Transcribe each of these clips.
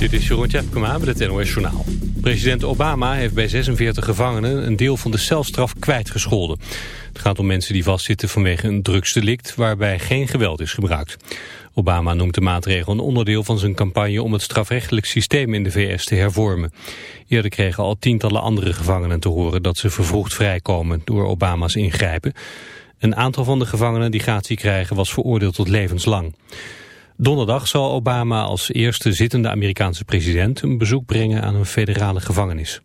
Dit is Jeroen Tjepkema met het NOS Journaal. President Obama heeft bij 46 gevangenen een deel van de celstraf kwijtgescholden. Het gaat om mensen die vastzitten vanwege een drugsdelict waarbij geen geweld is gebruikt. Obama noemt de maatregel een onderdeel van zijn campagne om het strafrechtelijk systeem in de VS te hervormen. Eerder kregen al tientallen andere gevangenen te horen dat ze vervroegd vrijkomen door Obama's ingrijpen. Een aantal van de gevangenen die gratie krijgen was veroordeeld tot levenslang. Donderdag zal Obama als eerste zittende Amerikaanse president een bezoek brengen aan een federale gevangenis.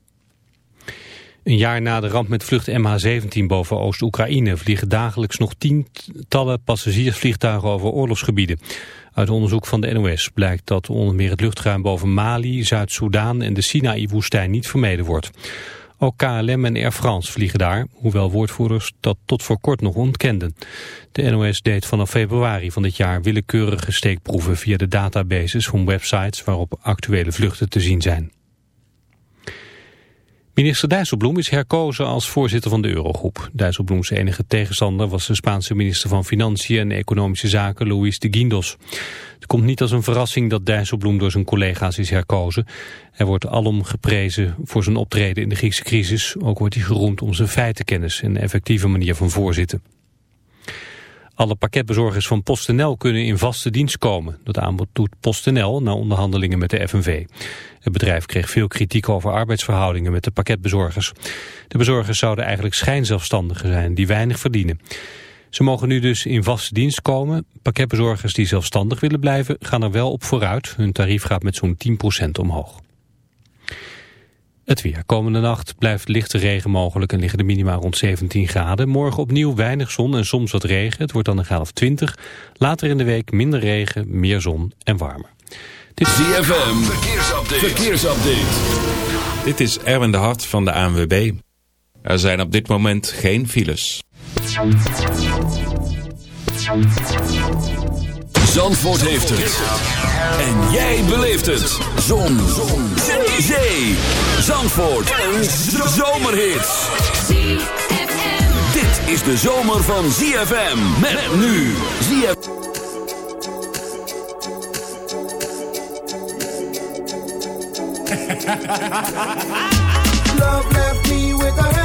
Een jaar na de ramp met vlucht MH17 boven Oost-Oekraïne vliegen dagelijks nog tientallen passagiersvliegtuigen over oorlogsgebieden. Uit onderzoek van de NOS blijkt dat onder meer het luchtruim boven Mali, Zuid-Soedan en de Sinaï-woestijn niet vermeden wordt. Ook KLM en Air France vliegen daar, hoewel woordvoerders dat tot voor kort nog ontkenden. De NOS deed vanaf februari van dit jaar willekeurige steekproeven via de databases van websites waarop actuele vluchten te zien zijn. Minister Dijsselbloem is herkozen als voorzitter van de Eurogroep. Dijsselbloems enige tegenstander was de Spaanse minister van Financiën en Economische Zaken, Luis de Guindos. Het komt niet als een verrassing dat Dijsselbloem door zijn collega's is herkozen. Hij wordt alom geprezen voor zijn optreden in de Griekse crisis. Ook wordt hij geroemd om zijn feitenkennis en effectieve manier van voorzitten. Alle pakketbezorgers van PostNL kunnen in vaste dienst komen. Dat aanbod doet PostNL na onderhandelingen met de FNV. Het bedrijf kreeg veel kritiek over arbeidsverhoudingen met de pakketbezorgers. De bezorgers zouden eigenlijk schijnzelfstandigen zijn die weinig verdienen. Ze mogen nu dus in vaste dienst komen. Pakketbezorgers die zelfstandig willen blijven gaan er wel op vooruit. Hun tarief gaat met zo'n 10% omhoog. Het weer. Komende nacht blijft lichte regen mogelijk en liggen de minima rond 17 graden. Morgen opnieuw weinig zon en soms wat regen. Het wordt dan een graad of 20. Later in de week minder regen, meer zon en warmer. Dit is ZFM. Verkeersupdate. Verkeersupdate. Dit is Erwin de Hart van de ANWB. Er zijn op dit moment geen files. Zandvoort heeft het. En jij beleeft het. Zon. Zon. Zee. Zandvoort. Een zomerhit. Dit is de zomer van ZFM. Met nu. ZFM. Love left me with a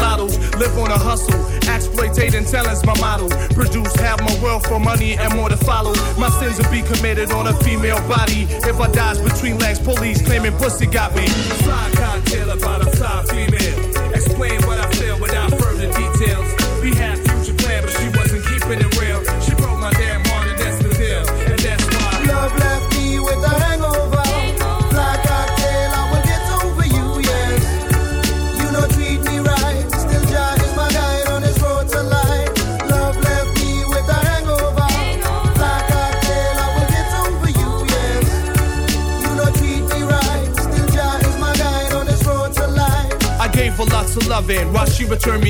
lottos. Live on a hustle, exploitating talent's my model. Produce half my wealth for money and more to follow. My sins will be committed on a female body. If I dies between legs, police claiming pussy got me. Fly cocktail about a fly female. Explain what I returned me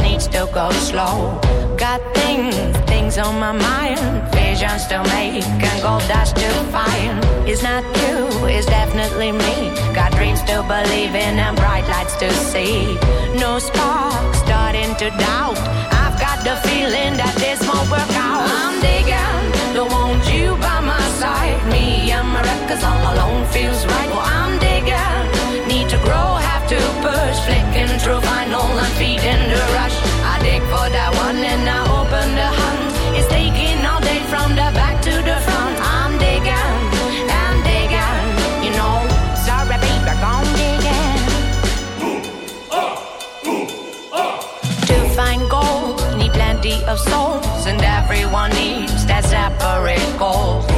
Need to go slow. Got things, things on my mind, visions to make and gold dust to find. It's not you, it's definitely me. Got dreams to believe in and bright lights to see. No spark starting to doubt of souls, and everyone needs their separate goals.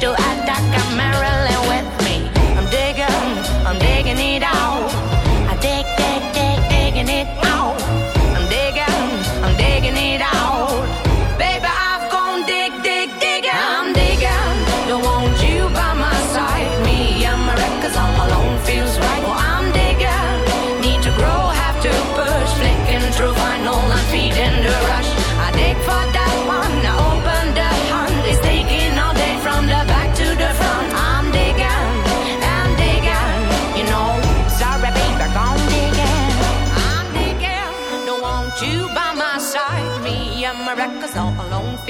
do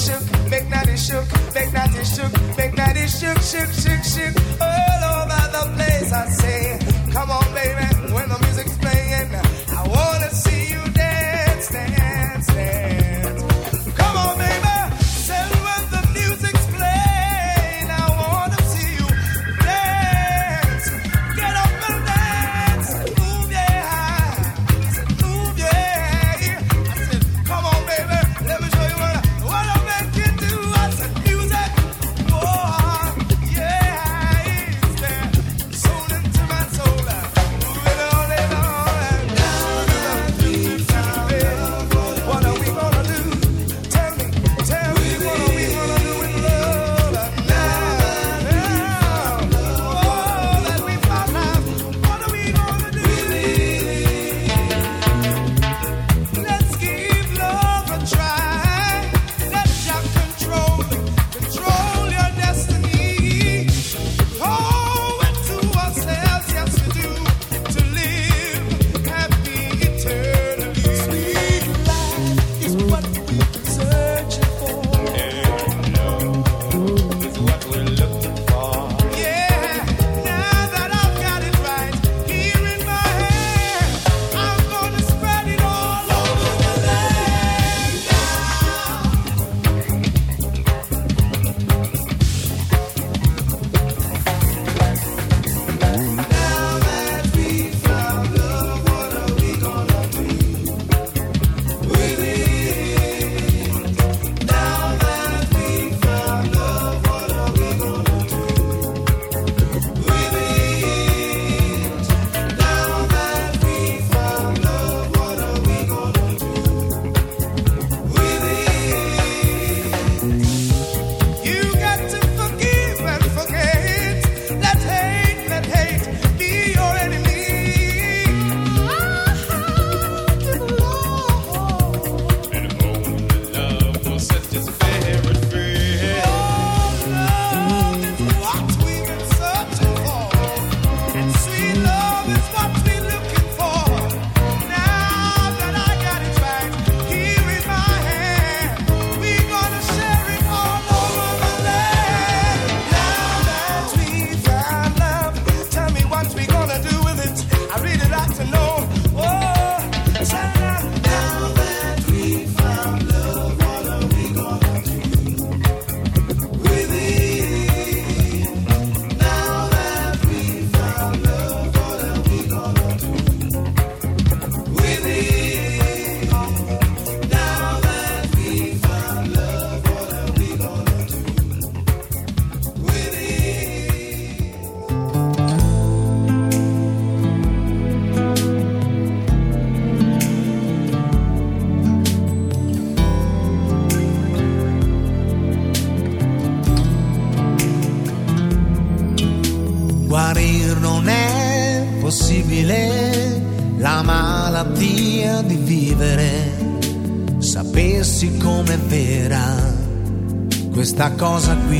shook, make that it shook, make that it shook, make that it shook, shook, shook, shook. cosa qui.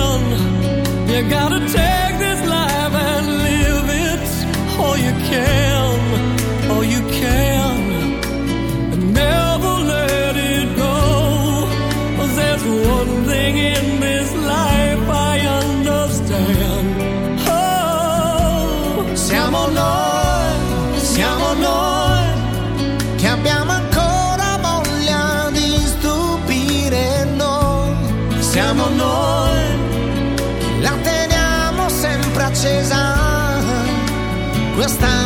gotta take this life and live it all you can. questa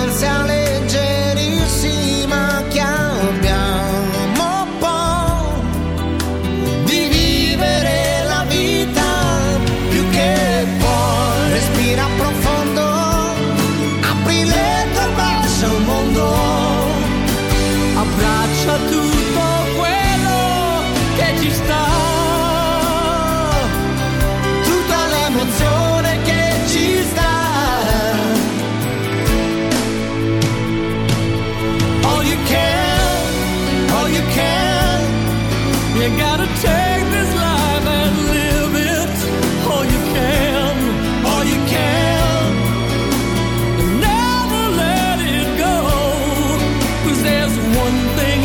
one thing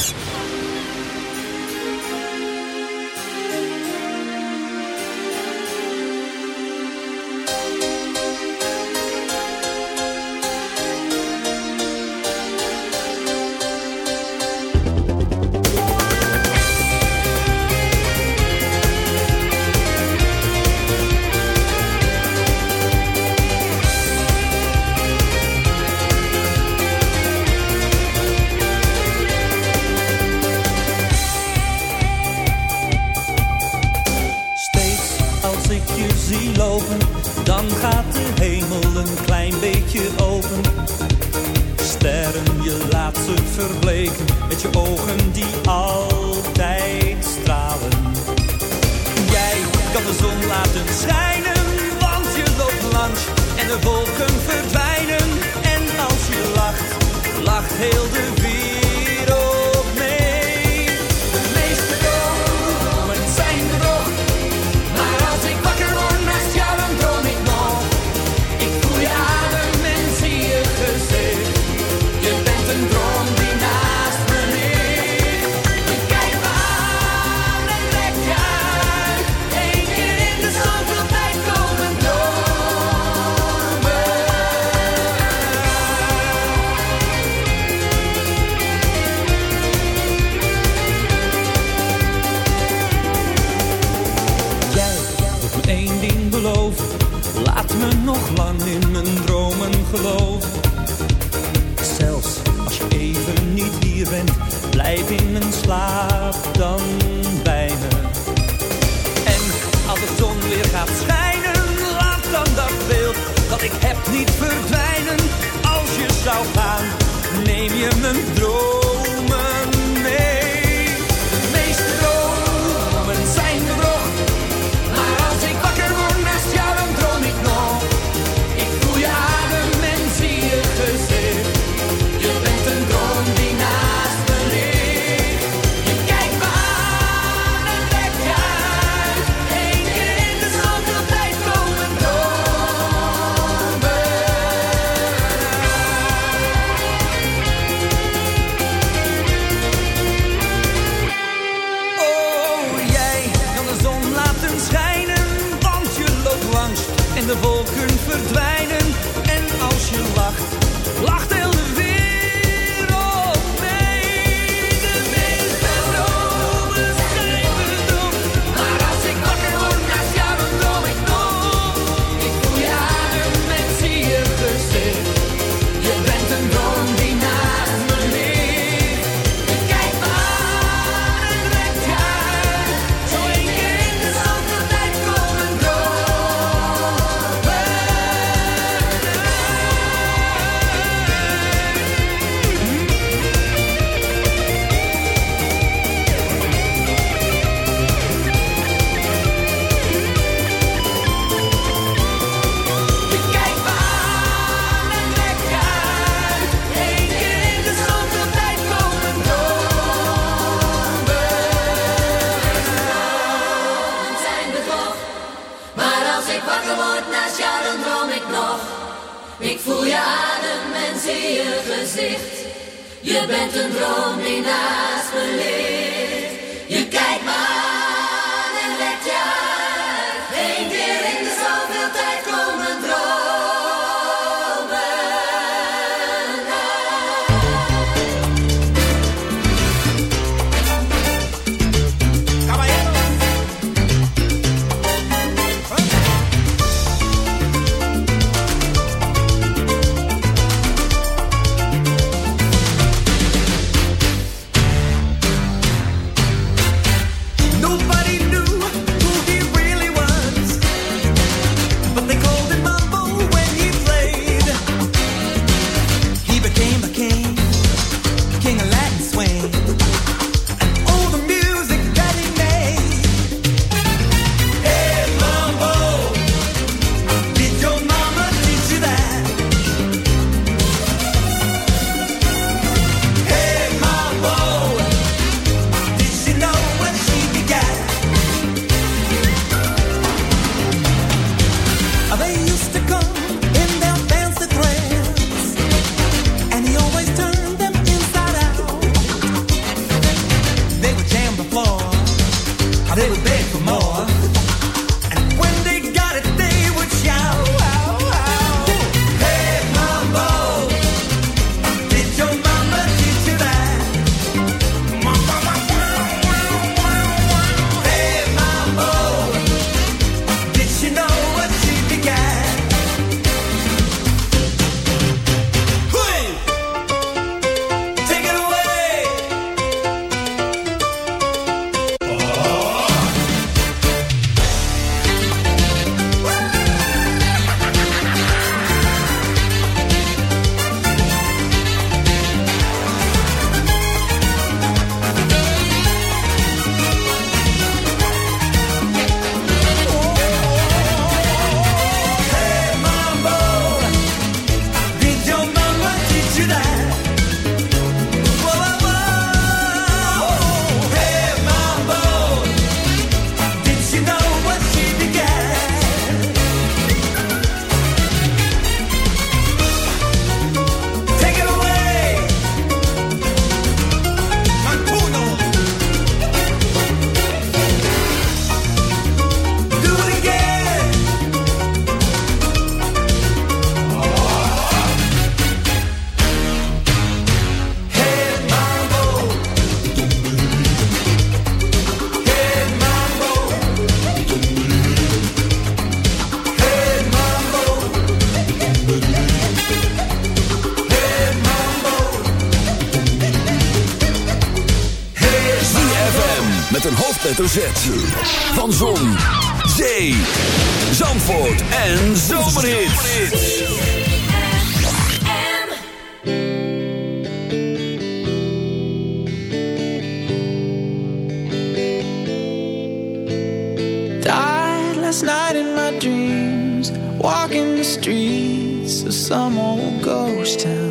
Hoofdletter. Van Zon, Zee, Zandvoort en Zomerhits. Died last night in my dreams, walking the streets of some old ghost town.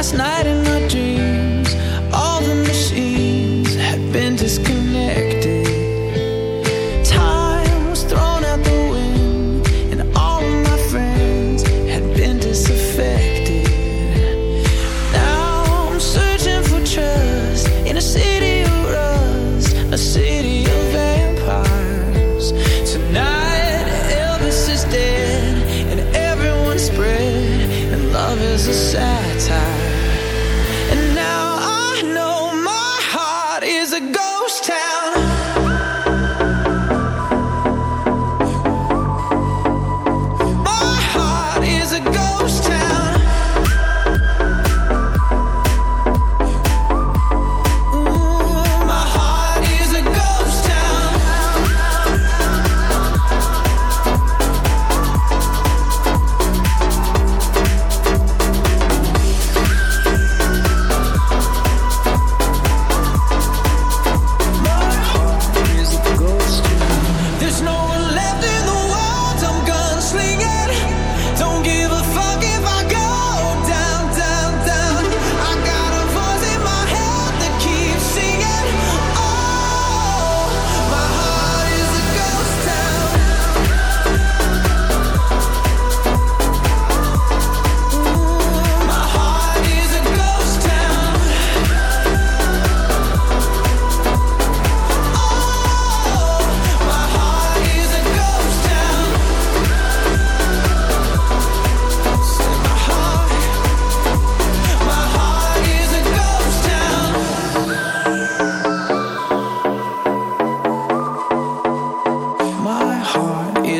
Last night in my dreams. All the machines had been disconnected.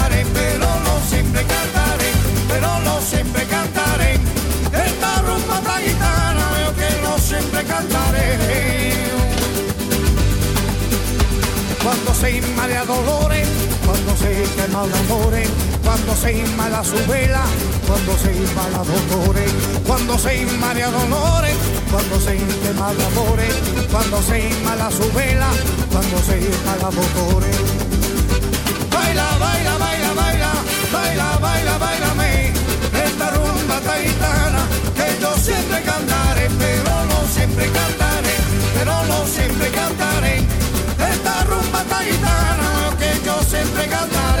Cuando se inmala dolores, cuando se quema de amores, cuando se inmala su vela, cuando se inmala dolores, cuando se inmala dolores, cuando se quema de amores, cuando se inmala su vela, cuando se inmala dolores. Baila, baila, baila, baila, baila, baila, bailame. Esta rumba taitana que yo siempre cantaré, pero no siempre cantaré, pero no siempre cantaré la guitarra que yo siempre cantaré.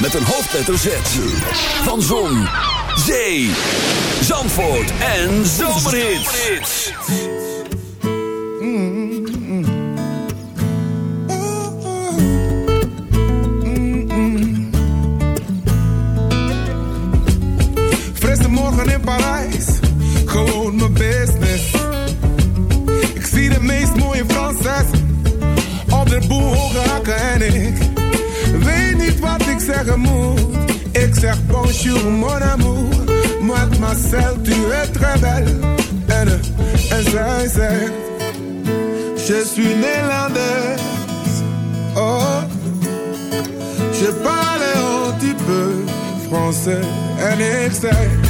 met een hoofdletter Z. Van Zon, Zee, Zandvoort en Zomerhits. Frisse morgen in Parijs, gewoon mijn business. Ik zie de meest mooie Franses op de boel hoge hakken en ik amour, sur mon amour. Moi, Marcel, tu es très belle, haine insincère. Je suis néerlandaise, oh, je parle un petit peu français, un excès.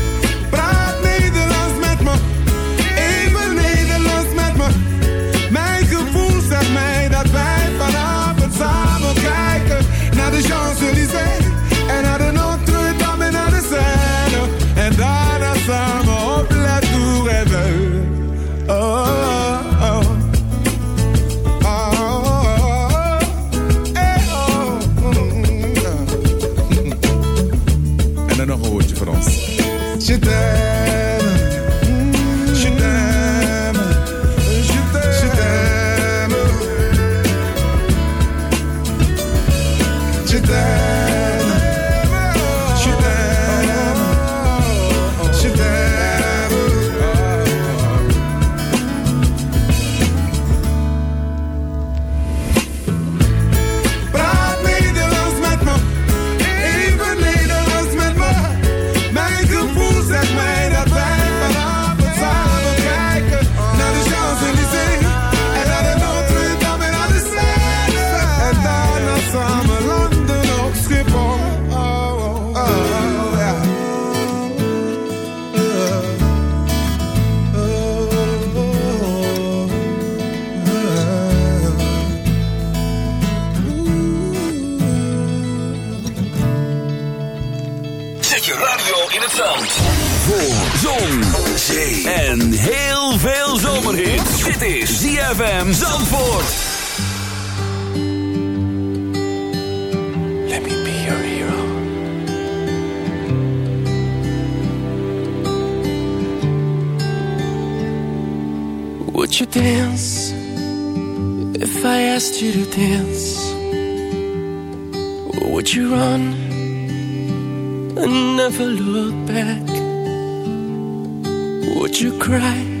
Dit is ZFM Zandvoort. Let me be your hero. Would you dance if I asked you to dance? Or would you run and never look back? Would you cry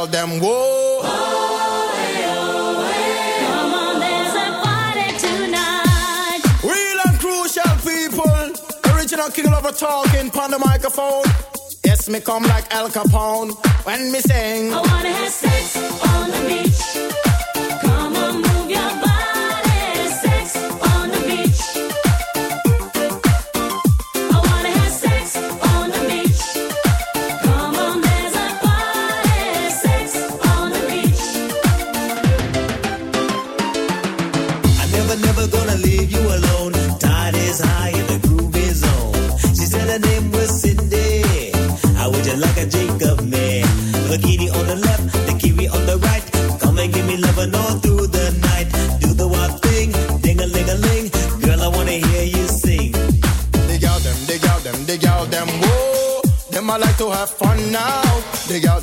tell them, whoa. Oh, oh, oh. King lover talking on the microphone. Yes, me come like Al Capone when me sing. I wanna have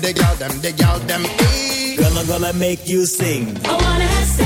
them, the gal them, the gal them. Eh. Hey. Girl, I'm gonna make you sing. I wanna have sex.